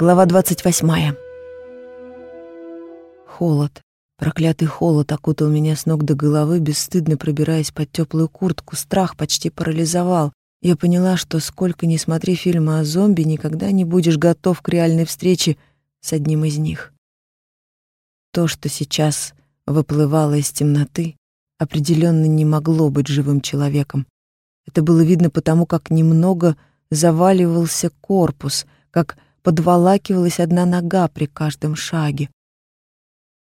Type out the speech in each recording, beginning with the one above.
Глава 28. Холод. Проклятый холод окутал меня с ног до головы, бесстыдно пробираясь под теплую куртку. Страх почти парализовал. Я поняла, что сколько ни смотри фильмы о зомби, никогда не будешь готов к реальной встрече с одним из них. То, что сейчас выплывало из темноты, определенно не могло быть живым человеком. Это было видно потому, как немного заваливался корпус, как подволакивалась одна нога при каждом шаге.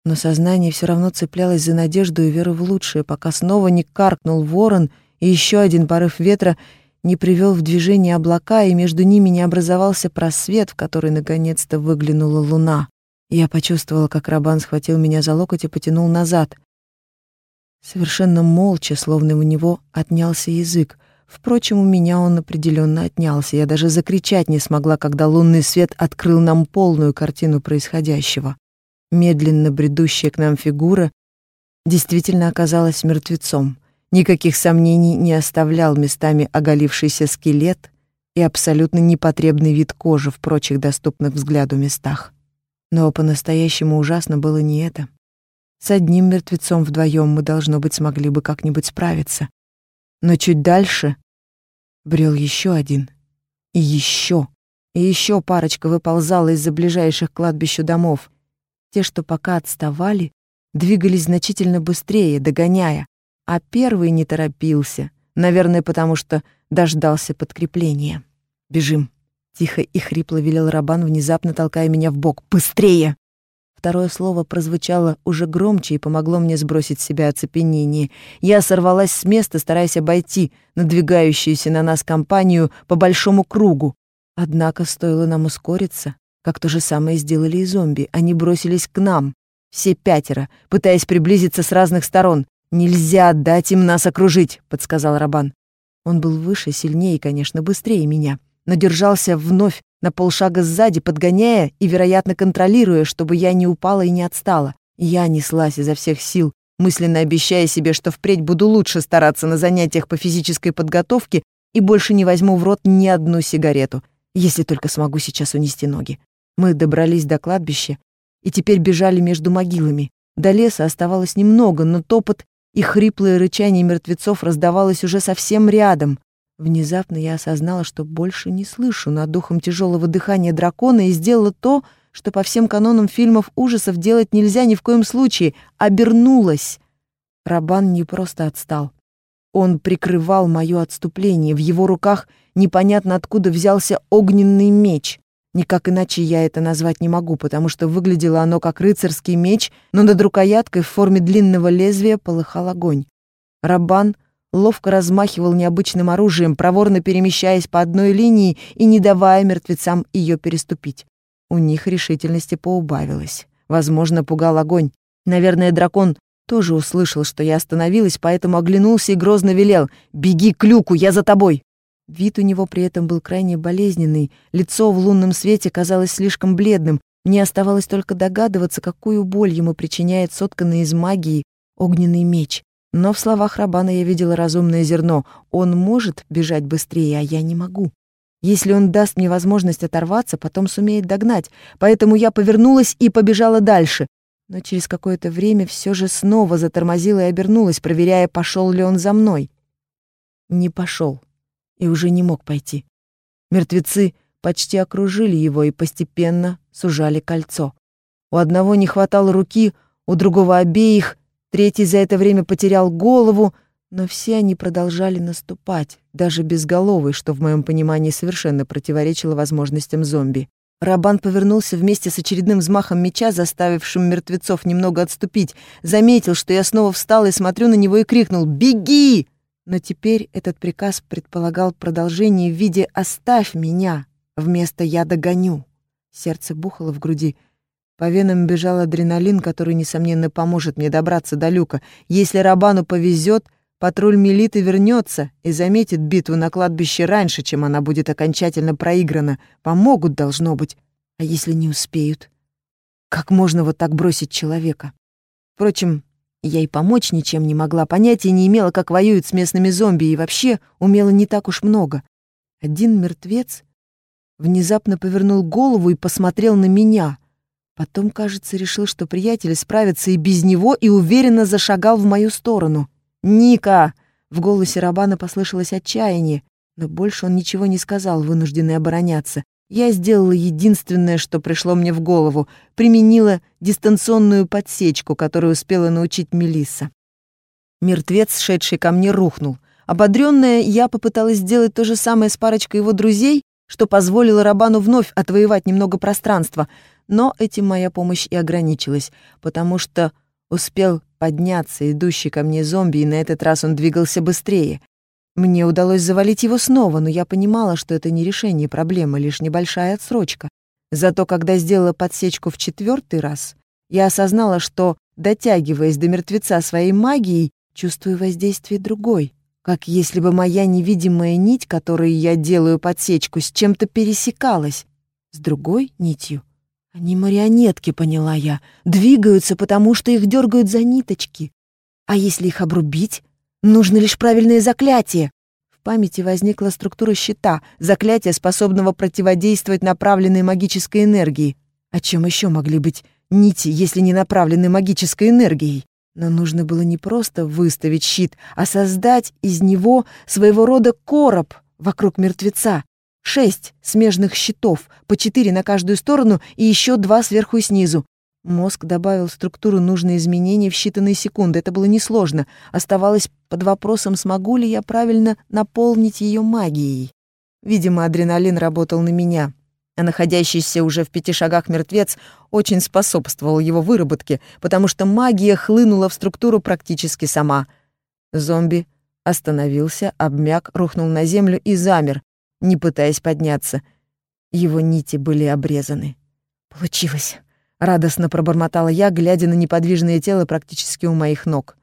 Но сознание все равно цеплялось за надежду и веру в лучшее, пока снова не каркнул ворон, и еще один порыв ветра не привел в движение облака, и между ними не образовался просвет, в который наконец-то выглянула луна. Я почувствовала, как Рабан схватил меня за локоть и потянул назад. Совершенно молча, словно у него отнялся язык. Впрочем, у меня он определенно отнялся. Я даже закричать не смогла, когда лунный свет открыл нам полную картину происходящего. Медленно бредущая к нам фигура действительно оказалась мертвецом. Никаких сомнений не оставлял местами оголившийся скелет и абсолютно непотребный вид кожи в прочих доступных взгляду местах. Но по-настоящему ужасно было не это. С одним мертвецом вдвоем мы, должно быть, смогли бы как-нибудь справиться. Но чуть дальше брел еще один. И еще. И еще парочка выползала из-за ближайших к кладбищу домов. Те, что пока отставали, двигались значительно быстрее, догоняя, а первый не торопился, наверное, потому что дождался подкрепления. «Бежим!» — тихо и хрипло велел Рабан, внезапно толкая меня в бок. «Быстрее!» Второе слово прозвучало уже громче и помогло мне сбросить с себя оцепенение. Я сорвалась с места, стараясь обойти надвигающуюся на нас компанию по большому кругу. Однако стоило нам ускориться, как то же самое сделали и зомби. Они бросились к нам, все пятеро, пытаясь приблизиться с разных сторон. «Нельзя дать им нас окружить», — подсказал Рабан. Он был выше, сильнее и, конечно, быстрее меня, но держался вновь на полшага сзади, подгоняя и, вероятно, контролируя, чтобы я не упала и не отстала. Я неслась изо всех сил, мысленно обещая себе, что впредь буду лучше стараться на занятиях по физической подготовке и больше не возьму в рот ни одну сигарету, если только смогу сейчас унести ноги. Мы добрались до кладбища и теперь бежали между могилами. До леса оставалось немного, но топот и хриплое рычание мертвецов раздавалось уже совсем рядом. Внезапно я осознала, что больше не слышу над духом тяжелого дыхания дракона и сделала то, что по всем канонам фильмов ужасов делать нельзя ни в коем случае. Обернулась. Рабан не просто отстал. Он прикрывал мое отступление. В его руках непонятно откуда взялся огненный меч. Никак иначе я это назвать не могу, потому что выглядело оно как рыцарский меч, но над рукояткой в форме длинного лезвия полыхал огонь. Рабан ловко размахивал необычным оружием, проворно перемещаясь по одной линии и не давая мертвецам ее переступить. У них решительности поубавилось. Возможно, пугал огонь. Наверное, дракон тоже услышал, что я остановилась, поэтому оглянулся и грозно велел «Беги к люку, я за тобой!» Вид у него при этом был крайне болезненный, лицо в лунном свете казалось слишком бледным, мне оставалось только догадываться, какую боль ему причиняет сотканный из магии огненный меч. Но в словах Рабана я видела разумное зерно. Он может бежать быстрее, а я не могу. Если он даст мне возможность оторваться, потом сумеет догнать. Поэтому я повернулась и побежала дальше. Но через какое-то время все же снова затормозила и обернулась, проверяя, пошел ли он за мной. Не пошел и уже не мог пойти. Мертвецы почти окружили его и постепенно сужали кольцо. У одного не хватало руки, у другого обеих, Третий за это время потерял голову, но все они продолжали наступать, даже безголовый, что в моем понимании совершенно противоречило возможностям зомби. Рабан повернулся вместе с очередным взмахом меча, заставившим мертвецов немного отступить, заметил, что я снова встала и смотрю на него и крикнул «Беги!». Но теперь этот приказ предполагал продолжение в виде «Оставь меня!» вместо «Я догоню». Сердце бухало в груди — по венам бежал адреналин, который, несомненно, поможет мне добраться до люка. Если Рабану повезет, патруль Мелиты вернется и заметит битву на кладбище раньше, чем она будет окончательно проиграна. Помогут, должно быть. А если не успеют? Как можно вот так бросить человека? Впрочем, я и помочь ничем не могла, понятия не имела, как воюют с местными зомби, и вообще умела не так уж много. Один мертвец внезапно повернул голову и посмотрел на меня. Потом, кажется, решил, что приятель справится и без него, и уверенно зашагал в мою сторону. «Ника!» — в голосе Рабана послышалось отчаяние, но больше он ничего не сказал, вынужденный обороняться. Я сделала единственное, что пришло мне в голову, применила дистанционную подсечку, которую успела научить Мелисса. Мертвец, шедший ко мне, рухнул. Ободрённая, я попыталась сделать то же самое с парочкой его друзей, что позволило Рабану вновь отвоевать немного пространства, но этим моя помощь и ограничилась, потому что успел подняться идущий ко мне зомби, и на этот раз он двигался быстрее. Мне удалось завалить его снова, но я понимала, что это не решение проблемы, лишь небольшая отсрочка. Зато когда сделала подсечку в четвертый раз, я осознала, что, дотягиваясь до мертвеца своей магией, чувствую воздействие другой, как если бы моя невидимая нить, которой я делаю подсечку, с чем-то пересекалась. С другой нитью. Они марионетки, поняла я, двигаются, потому что их дергают за ниточки. А если их обрубить? Нужно лишь правильное заклятие. В памяти возникла структура щита, заклятие, способного противодействовать направленной магической энергии. О чем еще могли быть нити, если не направлены магической энергией? Но нужно было не просто выставить щит, а создать из него своего рода короб вокруг мертвеца. Шесть смежных щитов, по четыре на каждую сторону и еще два сверху и снизу. Мозг добавил в структуру нужные изменения в считанные секунды. Это было несложно. Оставалось под вопросом, смогу ли я правильно наполнить ее магией. Видимо, адреналин работал на меня, а находящийся уже в пяти шагах мертвец очень способствовал его выработке, потому что магия хлынула в структуру практически сама. Зомби остановился, обмяк, рухнул на землю и замер, не пытаясь подняться. Его нити были обрезаны. «Получилось!» Радостно пробормотала я, глядя на неподвижное тело практически у моих ног.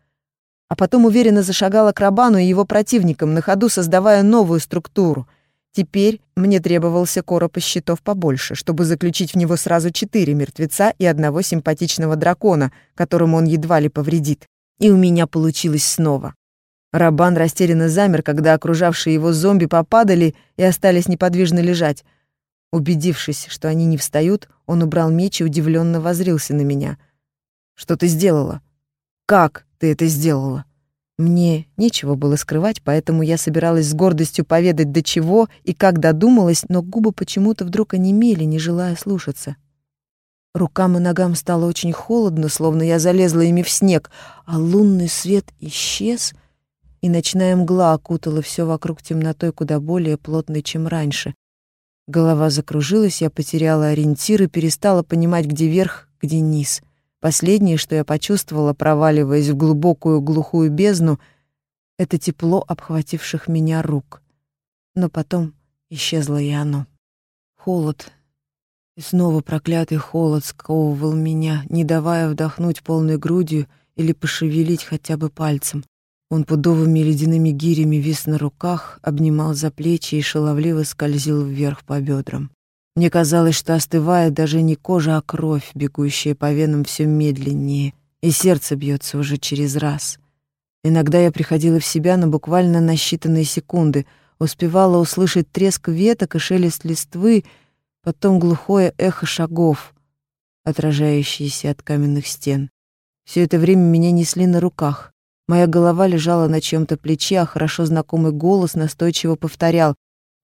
А потом уверенно зашагала к Рабану и его противникам, на ходу создавая новую структуру. Теперь мне требовался короб из щитов побольше, чтобы заключить в него сразу четыре мертвеца и одного симпатичного дракона, которому он едва ли повредит. И у меня получилось снова. Рабан растерянно замер, когда окружавшие его зомби попадали и остались неподвижно лежать — Убедившись, что они не встают, он убрал меч и удивленно возрился на меня. «Что ты сделала? Как ты это сделала?» Мне нечего было скрывать, поэтому я собиралась с гордостью поведать, до чего и как додумалась, но губы почему-то вдруг онемели, не желая слушаться. Рукам и ногам стало очень холодно, словно я залезла ими в снег, а лунный свет исчез, и ночная мгла окутала все вокруг темнотой куда более плотной, чем раньше. Голова закружилась, я потеряла ориентир и перестала понимать, где верх, где низ. Последнее, что я почувствовала, проваливаясь в глубокую глухую бездну, это тепло обхвативших меня рук. Но потом исчезло и оно. Холод. И снова проклятый холод сковывал меня, не давая вдохнуть полной грудью или пошевелить хотя бы пальцем. Он пудовыми ледяными гирями вис на руках, обнимал за плечи и шаловливо скользил вверх по бедрам. Мне казалось, что остывает даже не кожа, а кровь, бегущая по венам все медленнее, и сердце бьется уже через раз. Иногда я приходила в себя, но буквально на считанные секунды, успевала услышать треск веток и шелест листвы, потом глухое эхо шагов, отражающиеся от каменных стен. Все это время меня несли на руках. Моя голова лежала на чем-то плече, а хорошо знакомый голос настойчиво повторял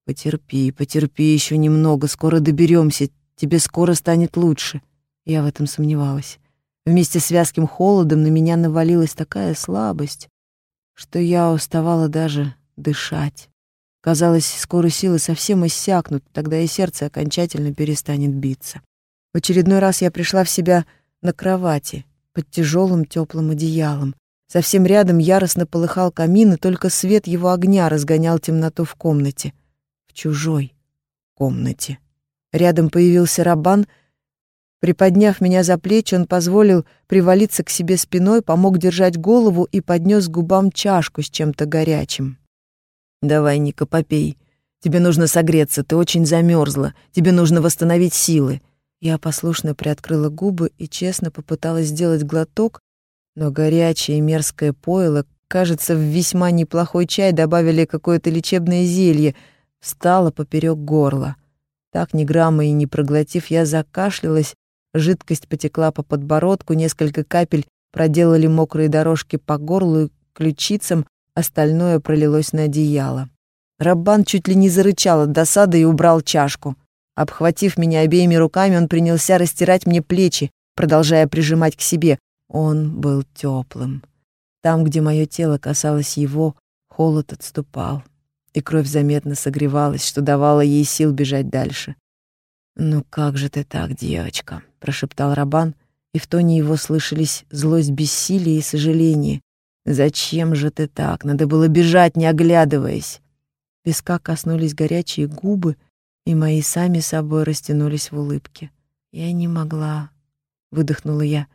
«Потерпи, потерпи еще немного, скоро доберемся, тебе скоро станет лучше». Я в этом сомневалась. Вместе с вязким холодом на меня навалилась такая слабость, что я уставала даже дышать. Казалось, скоро силы совсем иссякнут, тогда и сердце окончательно перестанет биться. В очередной раз я пришла в себя на кровати, под тяжелым теплым одеялом. Совсем рядом яростно полыхал камин, и только свет его огня разгонял темноту в комнате. Чужой комнате. Рядом появился Рабан. Приподняв меня за плечи, он позволил привалиться к себе спиной, помог держать голову и поднес к губам чашку с чем-то горячим. «Давай, Ника, попей. Тебе нужно согреться, ты очень замерзла. Тебе нужно восстановить силы». Я послушно приоткрыла губы и честно попыталась сделать глоток, но горячее и мерзкое пойло, кажется, в весьма неплохой чай добавили какое-то лечебное зелье, встало поперек горла. Так, ни грамма и не проглотив, я закашлялась, жидкость потекла по подбородку, несколько капель проделали мокрые дорожки по горлу и ключицам, остальное пролилось на одеяло. Раббан чуть ли не зарычал от досады и убрал чашку. Обхватив меня обеими руками, он принялся растирать мне плечи, продолжая прижимать к себе. Он был теплым. Там, где мое тело касалось его, холод отступал, и кровь заметно согревалась, что давало ей сил бежать дальше. «Ну как же ты так, девочка?» — прошептал Рабан, и в тоне его слышались злость бессилия и сожаление. «Зачем же ты так? Надо было бежать, не оглядываясь!» Песка коснулись горячие губы, и мои сами собой растянулись в улыбке. «Я не могла», — выдохнула я.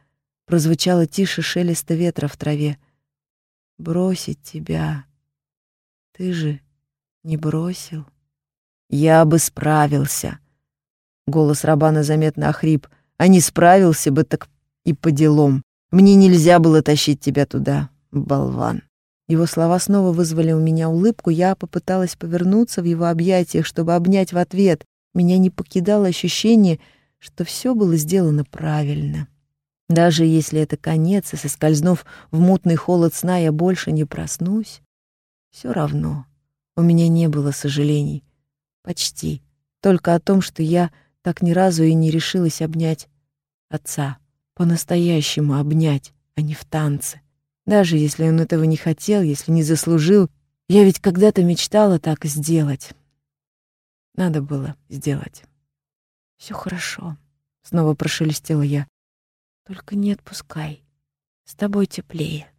Прозвучало тише шелеста ветра в траве. «Бросить тебя. Ты же не бросил». «Я бы справился», — голос Рабана заметно охрип. «А не справился бы, так и по делам. Мне нельзя было тащить тебя туда, болван». Его слова снова вызвали у меня улыбку. Я попыталась повернуться в его объятиях, чтобы обнять в ответ. Меня не покидало ощущение, что все было сделано правильно. Даже если это конец, и соскользнув в мутный холод сна, я больше не проснусь, все равно у меня не было сожалений. Почти. Только о том, что я так ни разу и не решилась обнять отца. По-настоящему обнять, а не в танце. Даже если он этого не хотел, если не заслужил, я ведь когда-то мечтала так сделать. Надо было сделать. Все хорошо, снова прошелестела я. Только не отпускай. С тобой теплее.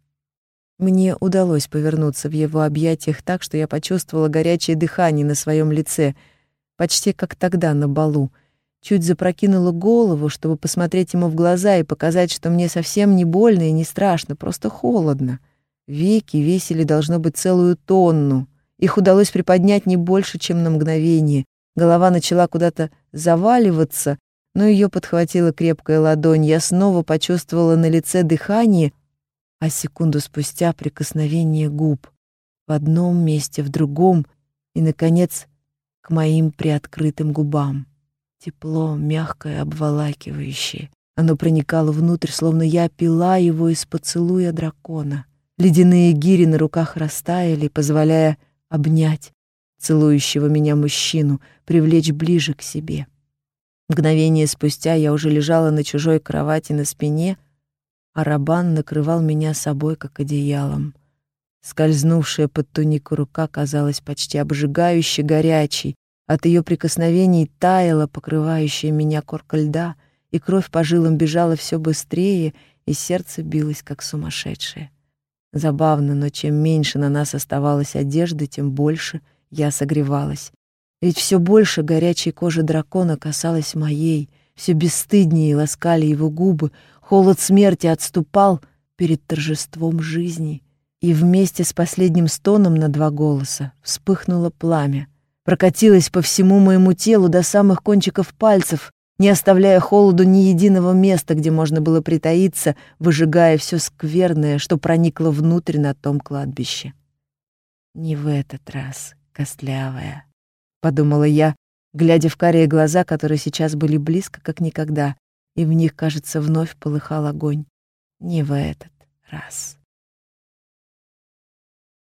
Мне удалось повернуться в его объятиях так, что я почувствовала горячее дыхание на своем лице, почти как тогда на балу, чуть запрокинула голову, чтобы посмотреть ему в глаза и показать, что мне совсем не больно и не страшно, просто холодно. Веки весили, должно быть, целую тонну. Их удалось приподнять не больше, чем на мгновение. Голова начала куда-то заваливаться, но ее подхватила крепкая ладонь. Я снова почувствовала на лице дыхание, а секунду спустя прикосновение губ. В одном месте, в другом и, наконец, к моим приоткрытым губам. Тепло, мягкое, обволакивающее. Оно проникало внутрь, словно я пила его из поцелуя дракона. Ледяные гири на руках растаяли, позволяя обнять целующего меня мужчину, привлечь ближе к себе. Мгновение спустя я уже лежала на чужой кровати на спине, а Рабан накрывал меня собой, как одеялом. Скользнувшая под тунику рука казалась почти обжигающе горячей, от ее прикосновений таяла покрывающая меня корка льда, и кровь по жилам бежала все быстрее, и сердце билось, как сумасшедшее. Забавно, но чем меньше на нас оставалось одежды, тем больше я согревалась. Ведь все больше горячей кожи дракона касалась моей, все бесстыднее ласкали его губы, холод смерти отступал перед торжеством жизни, и вместе с последним стоном на два голоса вспыхнуло пламя, прокатилась по всему моему телу до самых кончиков пальцев, не оставляя холоду ни единого места, где можно было притаиться, выжигая все скверное, что проникло внутрь на том кладбище. «Не в этот раз, костлявая», — подумала я, глядя в карие глаза, которые сейчас были близко, как никогда, и в них, кажется, вновь полыхал огонь. «Не в этот раз».